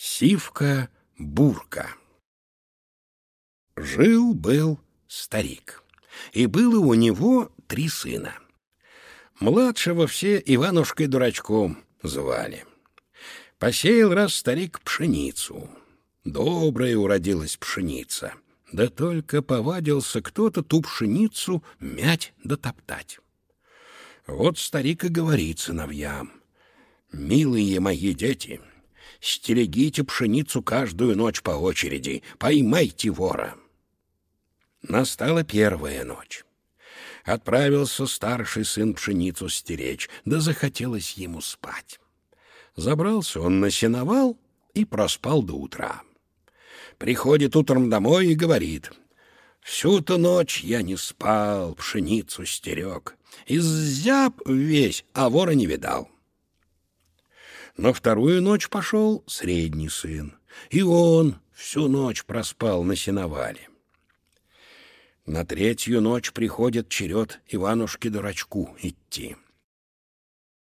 Сивка-бурка. Жил-был старик, и было у него три сына. Младшего все Иванушкой-дурачком звали. Посеял раз старик пшеницу. Добрая уродилась пшеница. Да только повадился кто-то ту пшеницу мять да топтать. Вот старик и говорит сыновьям. «Милые мои дети, стерегите пшеницу каждую ночь по очереди, поймайте вора». Настала первая ночь. Отправился старший сын пшеницу стеречь, да захотелось ему спать. Забрался он на сеновал и проспал до утра. Приходит утром домой и говорит, «Всю-то ночь я не спал, пшеницу стерег, иззяб весь, а вора не видал». На вторую ночь пошел средний сын, и он всю ночь проспал на сеновале. На третью ночь приходит черед Иванушке-дурачку идти.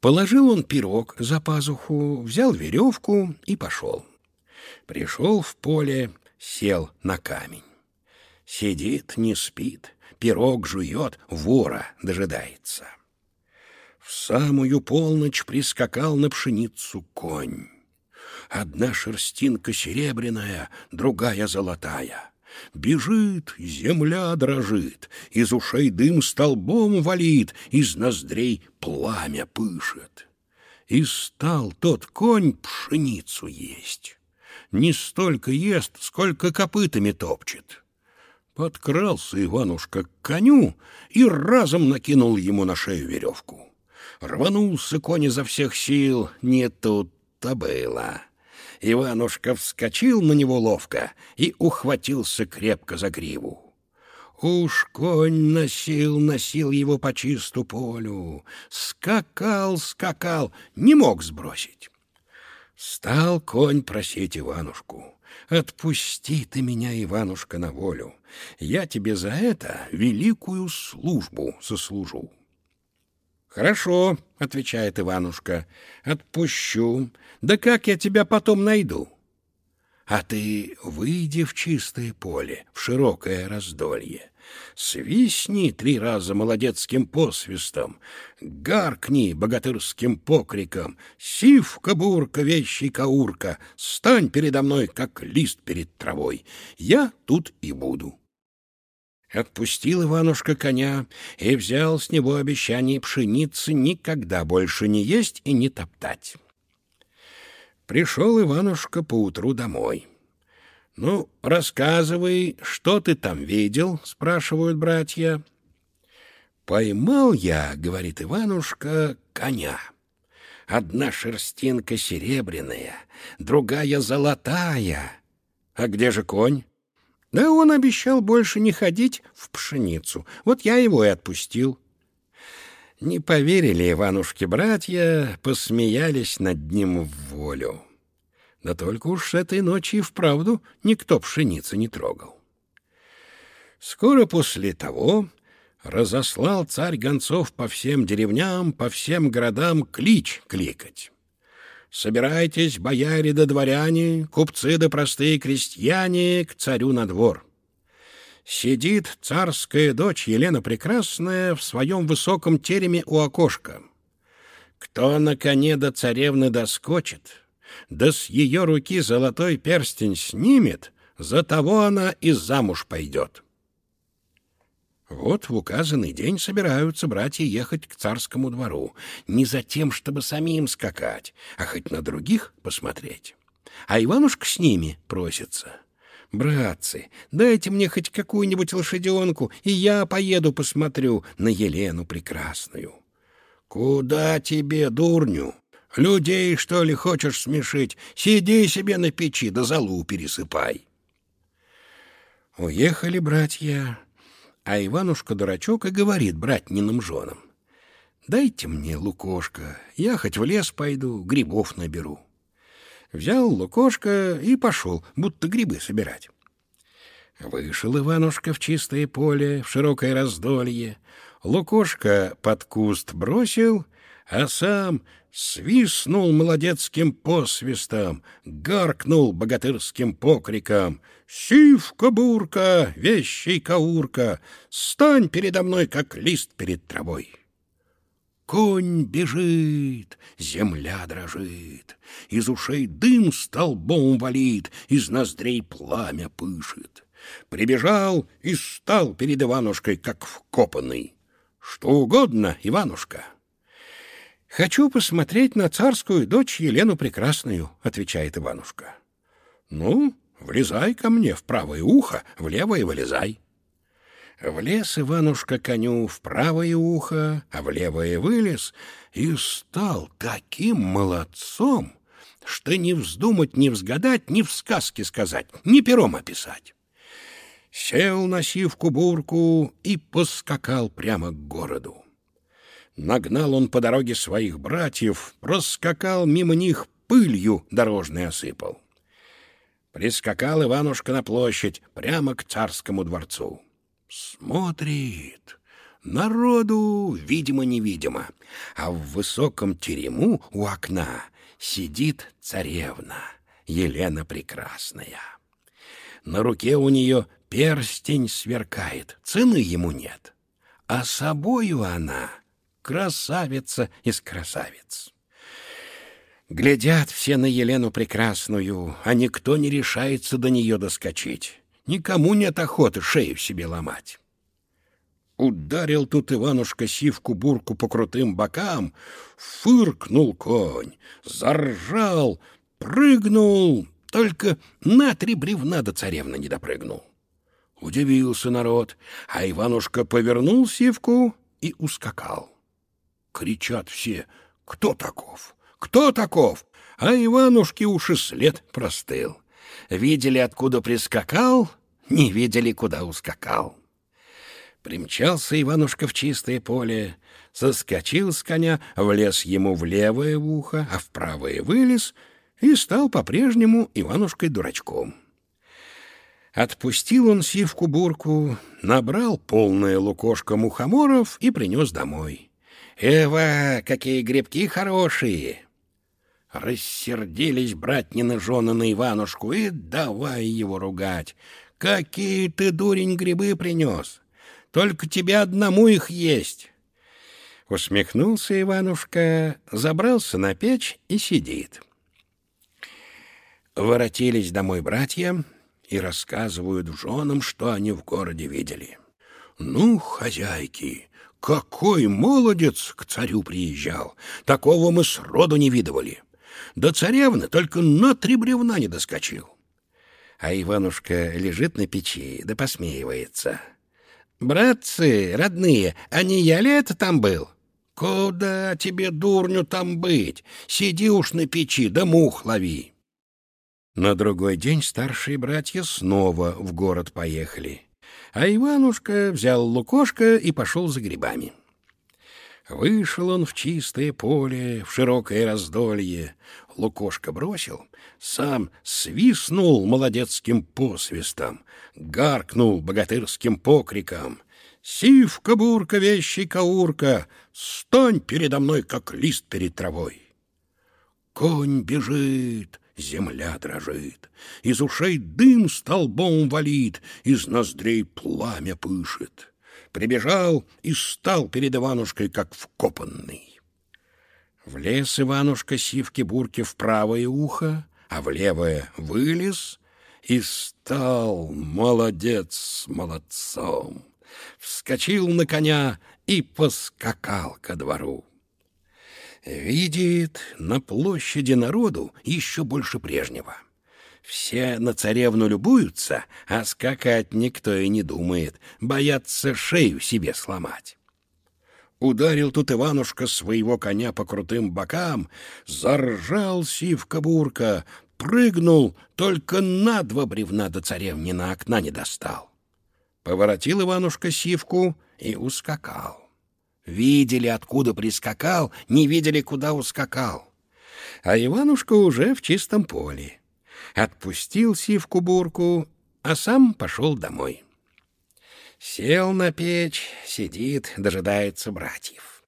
Положил он пирог за пазуху, взял веревку и пошел. Пришел в поле, сел на камень. Сидит, не спит, пирог жует, вора дожидается. В самую полночь прискакал на пшеницу конь. Одна шерстинка серебряная, другая золотая. Бежит, земля дрожит, из ушей дым столбом валит, из ноздрей пламя пышет. И стал тот конь пшеницу есть. Не столько ест, сколько копытами топчет. Подкрался Иванушка к коню и разом накинул ему на шею веревку. Рванулся конь изо всех сил, не тут-то было. Иванушка вскочил на него ловко и ухватился крепко за гриву. Уж конь носил, носил его по чисту полю, скакал, скакал, не мог сбросить. Стал конь просить Иванушку. «Отпусти ты меня, Иванушка, на волю. Я тебе за это великую службу сослужу». «Хорошо», — отвечает Иванушка, — «отпущу. Да как я тебя потом найду?» «А ты выйди в чистое поле, в широкое раздолье. Свистни три раза молодецким посвистом, гаркни богатырским покриком, сивка-бурка, вещий-каурка, стань передо мной, как лист перед травой. Я тут и буду». Отпустил Иванушка коня и взял с него обещание пшеницы никогда больше не есть и не топтать. Пришел Иванушка поутру домой. — Ну, рассказывай, что ты там видел? — спрашивают братья. — Поймал я, — говорит Иванушка, — коня. Одна шерстинка серебряная, другая золотая. А где же конь? Да он обещал больше не ходить в пшеницу. Вот я его и отпустил. Не поверили Иванушке братья, посмеялись над ним в волю. Да только уж с этой ночи и вправду никто пшеницы не трогал. Скоро после того разослал царь гонцов по всем деревням, по всем городам клич кликать. Собирайтесь, бояре да дворяне, купцы да простые крестьяне, к царю на двор. Сидит царская дочь Елена Прекрасная в своем высоком тереме у окошка. Кто на коне до царевны доскочит, да с ее руки золотой перстень снимет, за того она и замуж пойдет. Вот в указанный день собираются братья ехать к царскому двору, не за тем, чтобы самим скакать, а хоть на других посмотреть. А Иванушка с ними просится. «Братцы, дайте мне хоть какую-нибудь лошаденку, и я поеду посмотрю на Елену Прекрасную». «Куда тебе, дурню? Людей, что ли, хочешь смешить? Сиди себе на печи, да залу пересыпай». Уехали братья а Иванушка-дурачок и говорит братниным женам. «Дайте мне лукошко, я хоть в лес пойду, грибов наберу». Взял лукошко и пошел, будто грибы собирать. Вышел Иванушка в чистое поле, в широкое раздолье, лукошко под куст бросил, а сам свистнул молодецким посвистом, гаркнул богатырским покриком. «Сивка-бурка, вещей-каурка, стань передо мной, как лист перед травой!» Конь бежит, земля дрожит, Из ушей дым столбом валит, Из ноздрей пламя пышет. Прибежал и стал перед Иванушкой, как вкопанный. «Что угодно, Иванушка!» «Хочу посмотреть на царскую дочь Елену Прекрасную», — отвечает Иванушка. «Ну, влезай ко мне в правое ухо, в левое вылезай». Влез Иванушка коню в правое ухо, а в левое вылез и стал таким молодцом, что не вздумать, не взгадать, ни в сказке сказать, ни пером описать. Сел на сивку-бурку и поскакал прямо к городу. Нагнал он по дороге своих братьев, проскакал мимо них, пылью дорожной осыпал. Прискакал Иванушка на площадь, прямо к царскому дворцу. Смотрит. Народу, видимо-невидимо, а в высоком терему у окна сидит царевна, Елена Прекрасная. На руке у нее перстень сверкает, цены ему нет, а собою она — красавица из красавиц. Глядят все на Елену Прекрасную, а никто не решается до нее доскочить. Никому нет охоты шею себе ломать. Ударил тут Иванушка сивку-бурку по крутым бокам, фыркнул конь, заржал, прыгнул, только на три бревна до царевны не допрыгнул. Удивился народ, а Иванушка повернул сивку и ускакал. Кричат все «Кто таков? Кто таков?» А Иванушке уж и след простыл. Видели, откуда прискакал, не видели, куда ускакал. Примчался Иванушка в чистое поле, соскочил с коня, влез ему в левое ухо, а в правое вылез и стал по-прежнему Иванушкой-дурачком. Отпустил он сивку-бурку, набрал полное лукошко мухоморов и принес домой. «Эва, какие грибки хорошие!» Рассердились братнины жены на Иванушку и давай его ругать. «Какие ты, дурень, грибы принес! Только тебе одному их есть!» Усмехнулся Иванушка, забрался на печь и сидит. Воротились домой братья и рассказывают женам, что они в городе видели. «Ну, хозяйки, какой молодец к царю приезжал! Такого мы сроду не видывали. До царевны только на три бревна не доскочил. А Иванушка лежит на печи, да посмеивается. «Братцы, родные, а не я ли это там был?» «Куда тебе, дурню, там быть? Сиди уж на печи, да мух лови!» На другой день старшие братья снова в город поехали а Иванушка взял лукошко и пошел за грибами. Вышел он в чистое поле, в широкое раздолье. Лукошко бросил, сам свистнул молодецким посвистом, гаркнул богатырским покриком. «Сивка-бурка, вещий-каурка, стань передо мной, как лист перед травой!» Конь бежит, земля дрожит, из ушей дым столбом валит, из ноздрей пламя пышет. Прибежал и стал перед Иванушкой, как вкопанный. Влез Иванушка сивки-бурки в правое ухо, а в левое вылез и стал молодец с молодцом. Вскочил на коня и поскакал ко двору. Видит на площади народу еще больше прежнего. Все на царевну любуются, а скакать никто и не думает, боятся шею себе сломать. Ударил тут Иванушка своего коня по крутым бокам, заржал сивка-бурка, прыгнул, только на два бревна до царевни на окна не достал. Поворотил Иванушка сивку и ускакал. Видели, откуда прискакал, не видели, куда ускакал. А Иванушка уже в чистом поле. Отпустил сивку-бурку, а сам пошел домой. Сел на печь, сидит, дожидается братьев.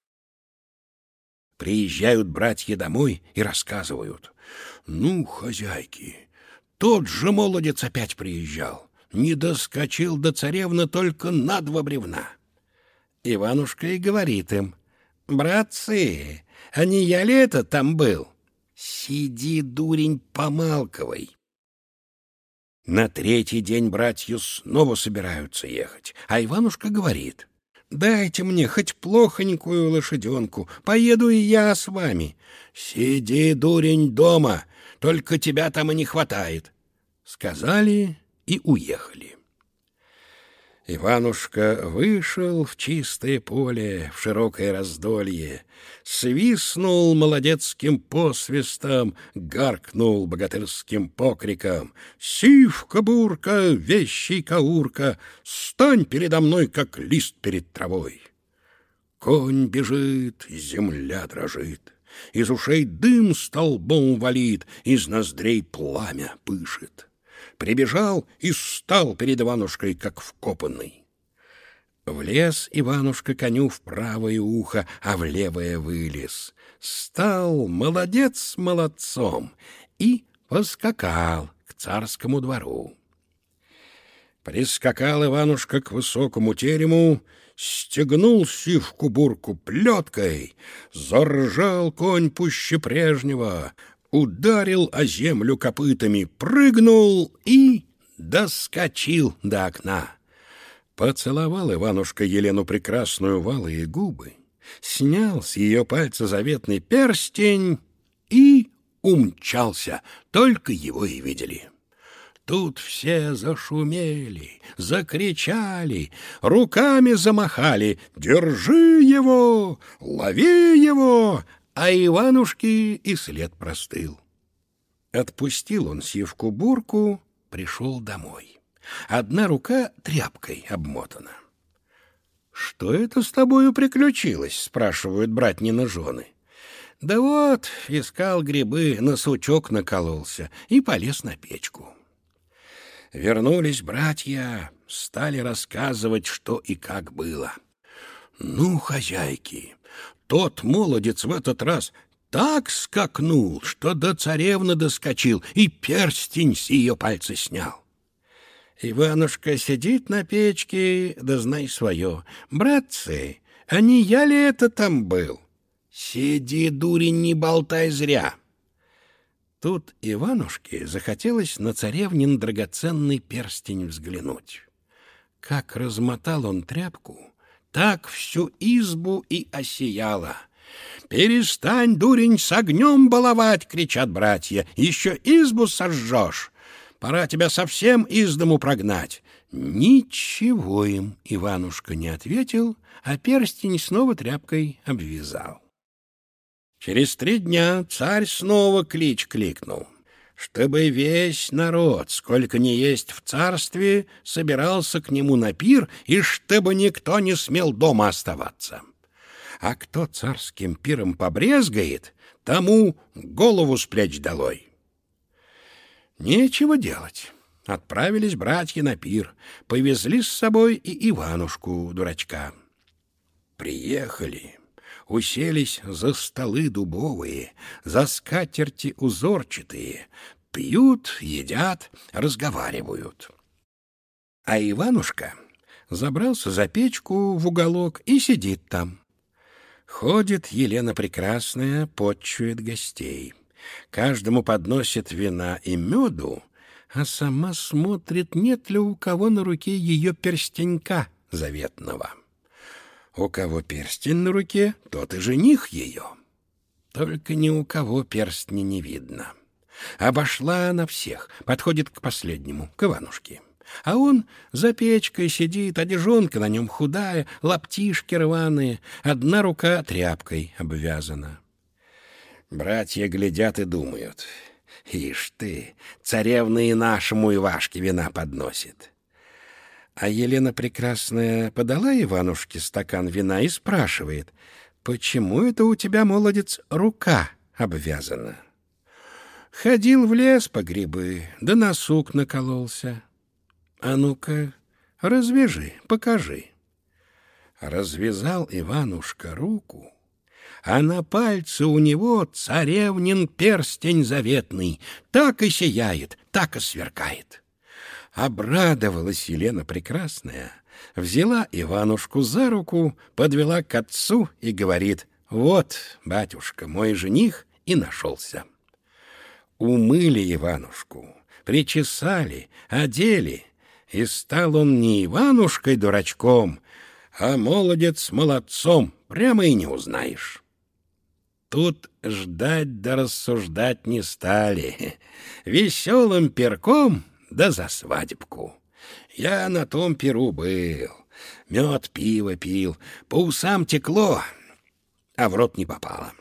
Приезжают братья домой и рассказывают. «Ну, хозяйки, тот же молодец опять приезжал. Не доскочил до царевны только на два бревна». Иванушка и говорит им. «Братцы, а не я ли это там был?» «Сиди, дурень, помалковай». На третий день братья снова собираются ехать, а Иванушка говорит. «Дайте мне хоть плохонькую лошаденку, поеду и я с вами». «Сиди, дурень, дома, только тебя там и не хватает», — сказали и уехали. Иванушка вышел в чистое поле, в широкое раздолье, свистнул молодецким посвистом, гаркнул богатырским покриком. «Сивка-бурка, вещий-каурка, стань передо мной, как лист перед травой!» Конь бежит, земля дрожит, из ушей дым столбом валит, из ноздрей пламя пышет прибежал и стал перед Иванушкой, как вкопанный. Влез Иванушка коню в правое ухо, а в левое вылез. Стал молодец молодцом и поскакал к царскому двору. Прискакал Иванушка к высокому терему, стегнул сивку-бурку плеткой, заржал конь пуще прежнего, ударил о землю копытами, прыгнул и доскочил до окна. Поцеловал Иванушка Елену прекрасную валые губы, снял с ее пальца заветный перстень и умчался, только его и видели. Тут все зашумели, закричали, руками замахали «Держи его! Лови его!» А Иванушки и след простыл. Отпустил он сивку-бурку, пришел домой. Одна рука тряпкой обмотана. «Что это с тобою приключилось?» — спрашивают братнины жены. «Да вот, искал грибы, на сучок накололся и полез на печку». Вернулись братья, стали рассказывать, что и как было. «Ну, хозяйки, тот молодец в этот раз так скакнул, что до царевны доскочил и перстень с ее пальца снял. Иванушка сидит на печке, да знай свое. Братцы, а не я ли это там был? Сиди, дурень, не болтай зря. Тут Иванушке захотелось на царевнин драгоценный перстень взглянуть. Как размотал он тряпку, так всю избу и осияла. «Перестань, дурень, с огнем баловать!» — кричат братья. «Еще избу сожжешь! Пора тебя совсем из дому прогнать!» Ничего им Иванушка не ответил, а перстень снова тряпкой обвязал. Через три дня царь снова клич кликнул чтобы весь народ, сколько ни есть в царстве, собирался к нему на пир, и чтобы никто не смел дома оставаться. А кто царским пиром побрезгает, тому голову спрячь долой. Нечего делать. Отправились братья на пир, повезли с собой и Иванушку, дурачка. Приехали уселись за столы дубовые, за скатерти узорчатые, пьют, едят, разговаривают. А Иванушка забрался за печку в уголок и сидит там. Ходит Елена Прекрасная, подчует гостей. Каждому подносит вина и меду, а сама смотрит, нет ли у кого на руке ее перстенька заветного. У кого перстень на руке, тот и жених ее. Только ни у кого перстня не видно. Обошла она всех, подходит к последнему, к Иванушке. А он за печкой сидит, одежонка на нем худая, лаптишки рваные, одна рука тряпкой обвязана. Братья глядят и думают. Ишь ты, царевна и нашему Ивашке вина подносит. А Елена Прекрасная подала Иванушке стакан вина и спрашивает, «Почему это у тебя, молодец, рука обвязана?» Ходил в лес по грибы, да на сук накололся. А ну-ка, развяжи, покажи. Развязал Иванушка руку, а на пальце у него царевнин перстень заветный, так и сияет, так и сверкает. Обрадовалась Елена Прекрасная, взяла Иванушку за руку, подвела к отцу и говорит, «Вот, батюшка, мой жених и нашелся». Умыли Иванушку, причесали, одели, и стал он не Иванушкой-дурачком, а молодец молодцом, прямо и не узнаешь. Тут ждать да рассуждать не стали. Веселым перком да за свадебку. Я на том перу был, мед пиво пил, по усам текло, а в рот не попало.